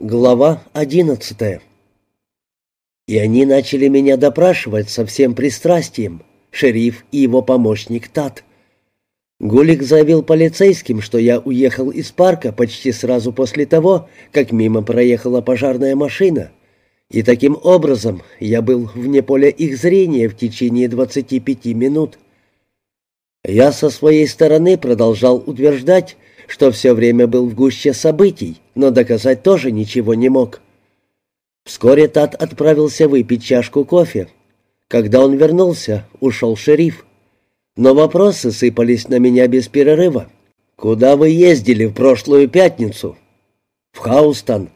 Глава одиннадцатая. И они начали меня допрашивать со всем пристрастием, шериф и его помощник Тат. Гулик заявил полицейским, что я уехал из парка почти сразу после того, как мимо проехала пожарная машина, и таким образом я был вне поля их зрения в течение 25 минут. Я со своей стороны продолжал утверждать, что все время был в гуще событий, но доказать тоже ничего не мог. Вскоре Тат отправился выпить чашку кофе. Когда он вернулся, ушел шериф. Но вопросы сыпались на меня без перерыва. «Куда вы ездили в прошлую пятницу?» «В Хаустон».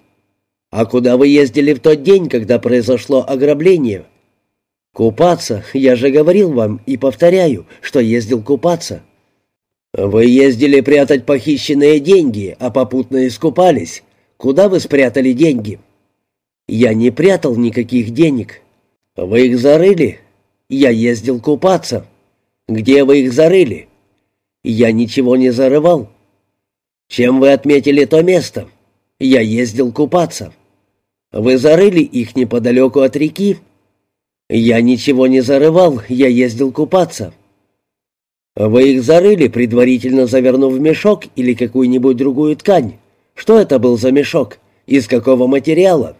«А куда вы ездили в тот день, когда произошло ограбление?» «Купаться. Я же говорил вам и повторяю, что ездил купаться». «Вы ездили прятать похищенные деньги, а попутно искупались. Куда вы спрятали деньги?» «Я не прятал никаких денег. Вы их зарыли?» «Я ездил купаться». «Где вы их зарыли?» «Я ничего не зарывал». «Чем вы отметили то место?» «Я ездил купаться». «Вы зарыли их неподалеку от реки?» «Я ничего не зарывал, я ездил купаться». «Вы их зарыли, предварительно завернув в мешок или какую-нибудь другую ткань? Что это был за мешок? Из какого материала?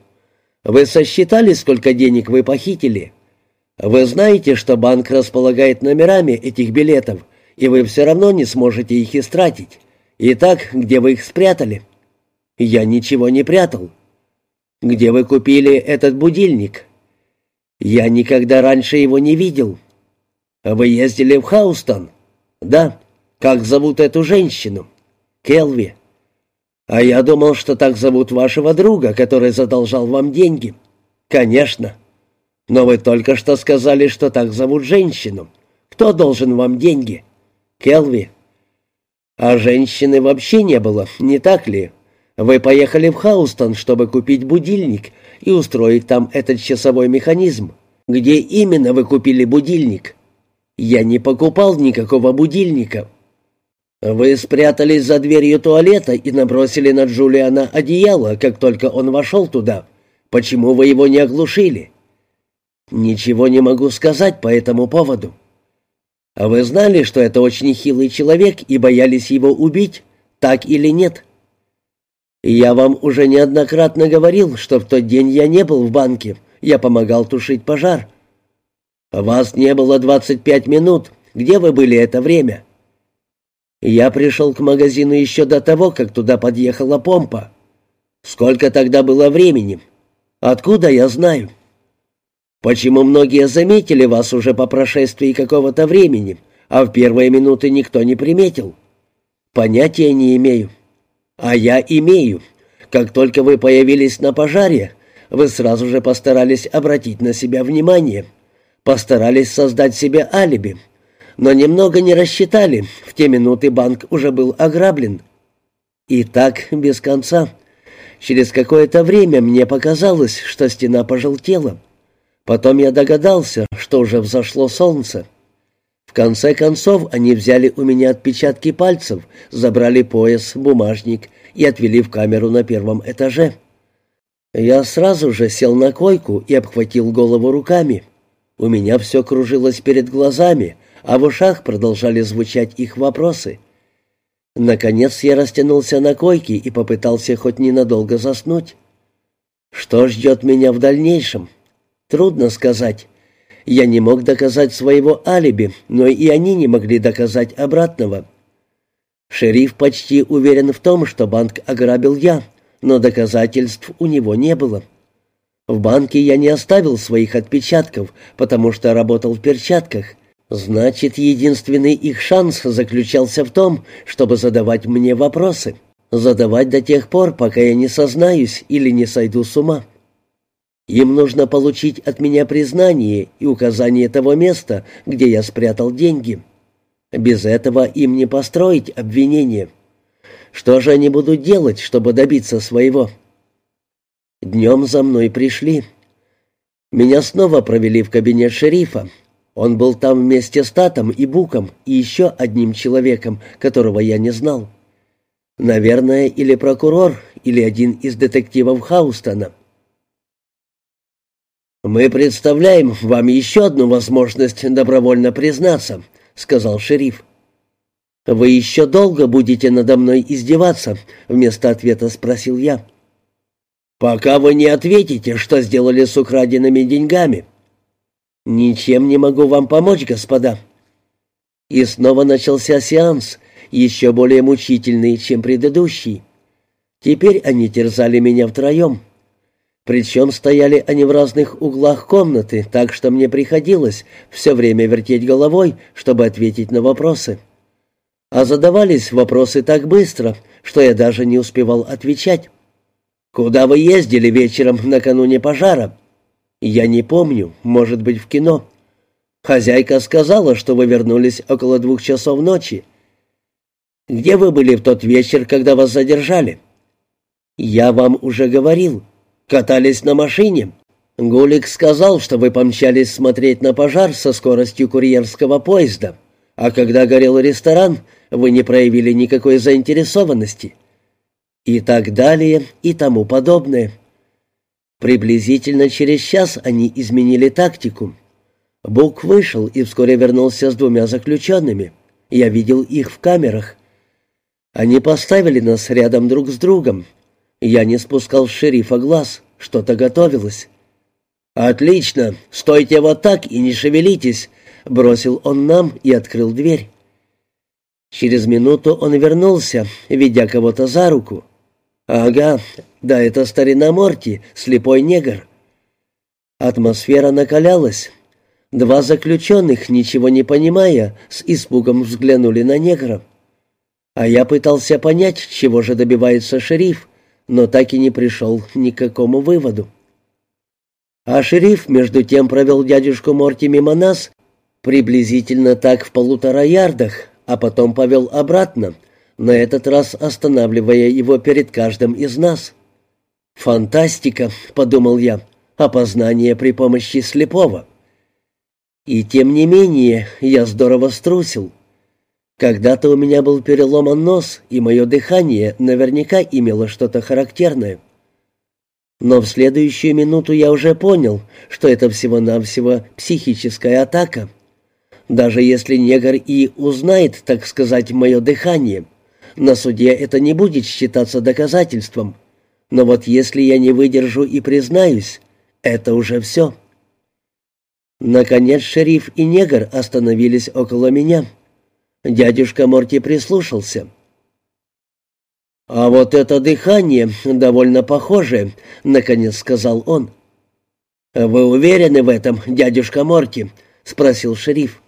Вы сосчитали, сколько денег вы похитили? Вы знаете, что банк располагает номерами этих билетов, и вы все равно не сможете их истратить. Итак, где вы их спрятали?» «Я ничего не прятал». «Где вы купили этот будильник?» «Я никогда раньше его не видел». «Вы ездили в Хаустон?» «Да. Как зовут эту женщину?» «Келви». «А я думал, что так зовут вашего друга, который задолжал вам деньги». «Конечно. Но вы только что сказали, что так зовут женщину. Кто должен вам деньги?» «Келви». «А женщины вообще не было, не так ли? Вы поехали в Хаустон, чтобы купить будильник и устроить там этот часовой механизм. Где именно вы купили будильник?» Я не покупал никакого будильника. Вы спрятались за дверью туалета и набросили на Джулиана одеяло, как только он вошел туда. Почему вы его не оглушили? Ничего не могу сказать по этому поводу. А вы знали, что это очень хилый человек и боялись его убить, так или нет? Я вам уже неоднократно говорил, что в тот день я не был в банке, я помогал тушить пожар. «Вас не было двадцать пять минут. Где вы были это время?» «Я пришел к магазину еще до того, как туда подъехала помпа. Сколько тогда было времени? Откуда я знаю?» «Почему многие заметили вас уже по прошествии какого-то времени, а в первые минуты никто не приметил?» «Понятия не имею». «А я имею. Как только вы появились на пожаре, вы сразу же постарались обратить на себя внимание» постарались создать себе алиби, но немного не рассчитали, в те минуты банк уже был ограблен. И так без конца. Через какое-то время мне показалось, что стена пожелтела. Потом я догадался, что уже взошло солнце. В конце концов они взяли у меня отпечатки пальцев, забрали пояс, бумажник и отвели в камеру на первом этаже. Я сразу же сел на койку и обхватил голову руками. У меня все кружилось перед глазами, а в ушах продолжали звучать их вопросы. Наконец я растянулся на койке и попытался хоть ненадолго заснуть. Что ждет меня в дальнейшем? Трудно сказать. Я не мог доказать своего алиби, но и они не могли доказать обратного. Шериф почти уверен в том, что банк ограбил я, но доказательств у него не было. В банке я не оставил своих отпечатков, потому что работал в перчатках. Значит, единственный их шанс заключался в том, чтобы задавать мне вопросы. Задавать до тех пор, пока я не сознаюсь или не сойду с ума. Им нужно получить от меня признание и указание того места, где я спрятал деньги. Без этого им не построить обвинение. Что же они будут делать, чтобы добиться своего?» Днем за мной пришли. Меня снова провели в кабинет шерифа. Он был там вместе с Татом и Буком и еще одним человеком, которого я не знал. Наверное, или прокурор, или один из детективов Хаустона. «Мы представляем вам еще одну возможность добровольно признаться», — сказал шериф. «Вы еще долго будете надо мной издеваться?» — вместо ответа спросил я. «Пока вы не ответите, что сделали с украденными деньгами». «Ничем не могу вам помочь, господа». И снова начался сеанс, еще более мучительный, чем предыдущий. Теперь они терзали меня втроем. Причем стояли они в разных углах комнаты, так что мне приходилось все время вертеть головой, чтобы ответить на вопросы. А задавались вопросы так быстро, что я даже не успевал отвечать. «Куда вы ездили вечером накануне пожара?» «Я не помню, может быть, в кино». «Хозяйка сказала, что вы вернулись около двух часов ночи». «Где вы были в тот вечер, когда вас задержали?» «Я вам уже говорил. Катались на машине. Гулик сказал, что вы помчались смотреть на пожар со скоростью курьерского поезда, а когда горел ресторан, вы не проявили никакой заинтересованности». И так далее, и тому подобное. Приблизительно через час они изменили тактику. Бук вышел и вскоре вернулся с двумя заключенными. Я видел их в камерах. Они поставили нас рядом друг с другом. Я не спускал с шерифа глаз, что-то готовилось. «Отлично! Стойте вот так и не шевелитесь!» — бросил он нам и открыл дверь. Через минуту он вернулся, ведя кого-то за руку. «Ага, да это старина Морти, слепой негр». Атмосфера накалялась. Два заключенных, ничего не понимая, с испугом взглянули на негра. А я пытался понять, чего же добивается шериф, но так и не пришел ни к какому выводу. А шериф, между тем, провел дядюшку Морти мимо нас, приблизительно так в полутора ярдах, а потом повел обратно, на этот раз останавливая его перед каждым из нас. «Фантастика», — подумал я, — «опознание при помощи слепого». И тем не менее я здорово струсил. Когда-то у меня был переломан нос, и мое дыхание наверняка имело что-то характерное. Но в следующую минуту я уже понял, что это всего-навсего психическая атака. Даже если негр и узнает, так сказать, мое дыхание, на суде это не будет считаться доказательством. Но вот если я не выдержу и признаюсь, это уже все. Наконец шериф и негр остановились около меня — Дядюшка Морти прислушался. «А вот это дыхание довольно похоже», — наконец сказал он. «Вы уверены в этом, дядюшка Морти?» — спросил шериф.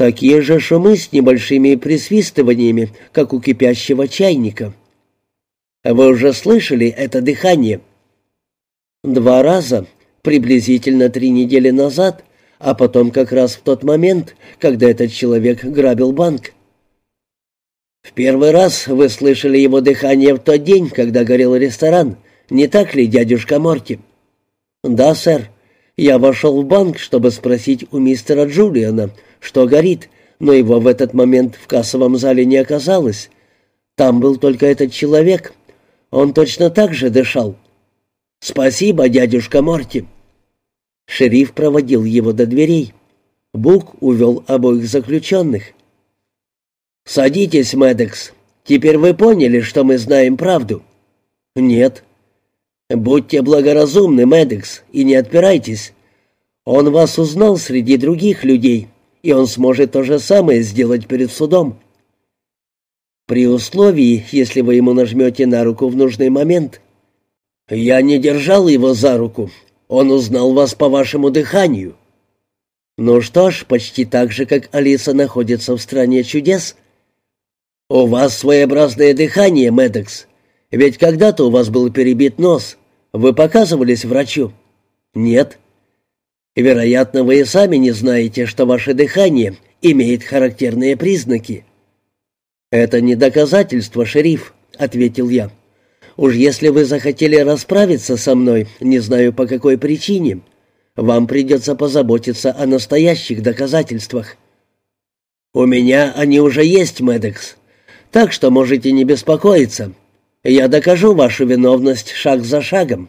«Такие же шумы с небольшими присвистываниями, как у кипящего чайника». «Вы уже слышали это дыхание?» «Два раза, приблизительно три недели назад, а потом как раз в тот момент, когда этот человек грабил банк. В первый раз вы слышали его дыхание в тот день, когда горел ресторан, не так ли, дядюшка Морти? Да, сэр. Я вошел в банк, чтобы спросить у мистера Джулиана, что горит, но его в этот момент в кассовом зале не оказалось. Там был только этот человек. Он точно так же дышал. Спасибо, дядюшка Морти. Шериф проводил его до дверей. Бук увел обоих заключенных. «Садитесь, Мэддекс. Теперь вы поняли, что мы знаем правду?» «Нет». «Будьте благоразумны, Мэддекс, и не отпирайтесь. Он вас узнал среди других людей, и он сможет то же самое сделать перед судом». «При условии, если вы ему нажмете на руку в нужный момент». «Я не держал его за руку, он узнал вас по вашему дыханию». «Ну что ж, почти так же, как Алиса находится в стране чудес». «У вас своеобразное дыхание, Мэддокс. Ведь когда-то у вас был перебит нос. Вы показывались врачу?» «Нет». «Вероятно, вы и сами не знаете, что ваше дыхание имеет характерные признаки». «Это не доказательство, шериф», — ответил я. Уж если вы захотели расправиться со мной, не знаю по какой причине, вам придется позаботиться о настоящих доказательствах. У меня они уже есть, Мэддекс, так что можете не беспокоиться. Я докажу вашу виновность шаг за шагом.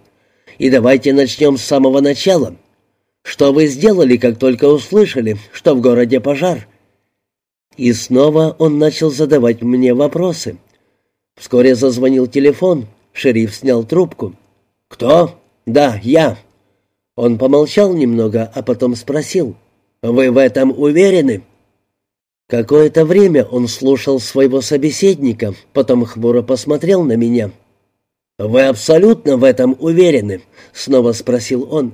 И давайте начнем с самого начала. Что вы сделали, как только услышали, что в городе пожар?» И снова он начал задавать мне вопросы. Вскоре зазвонил телефон. Шериф снял трубку. «Кто?» «Да, я». Он помолчал немного, а потом спросил. «Вы в этом уверены?» Какое-то время он слушал своего собеседника, потом хмуро посмотрел на меня. «Вы абсолютно в этом уверены?» — снова спросил он.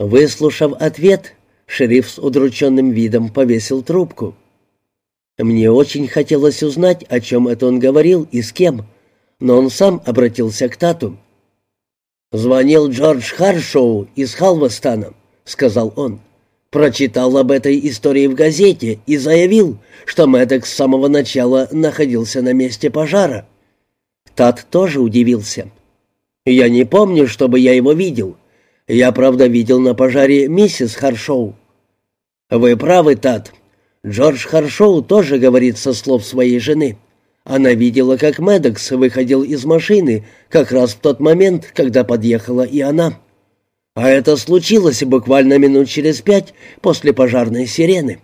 Выслушав ответ, шериф с удрученным видом повесил трубку. Мне очень хотелось узнать, о чем это он говорил и с кем, но он сам обратился к Тату. «Звонил Джордж Харшоу из Халвастана», — сказал он. «Прочитал об этой истории в газете и заявил, что Мэддок с самого начала находился на месте пожара». Тат тоже удивился. «Я не помню, чтобы я его видел. Я, правда, видел на пожаре миссис Харшоу». «Вы правы, Тат. Джордж Харшоу тоже говорит со слов своей жены». Она видела, как Медекс выходил из машины как раз в тот момент, когда подъехала и она. А это случилось буквально минут через пять после пожарной сирены.